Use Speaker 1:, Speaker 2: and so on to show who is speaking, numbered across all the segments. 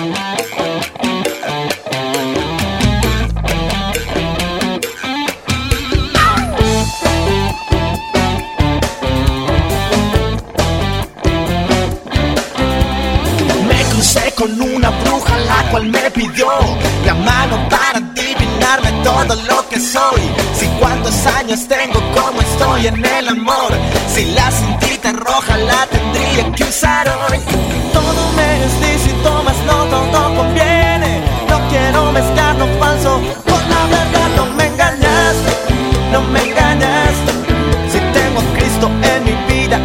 Speaker 1: Me crucé con una bruja la cual me pidió la mano para adivinarme todo lo que soy. Si cuántos años tengo, cómo estoy en el amor. Si la cintita roja la tendría que usar hoy. Me engañaste. Si tengo a Cristo en mi vida,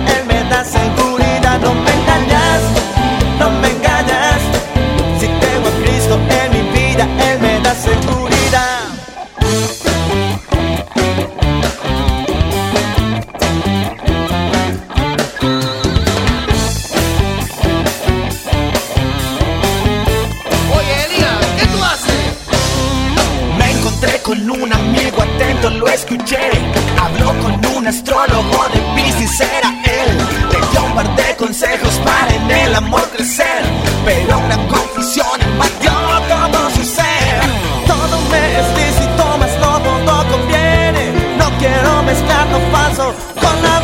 Speaker 1: con un amigo atento, lo escuché. Habló con un astrólogo de Pisces, era él. Le dio un par de consejos para en el amor crecer. Pero una confusión invadió todo su ser. Todo me es lícito, más no conviene. No quiero mezclar lo falso con la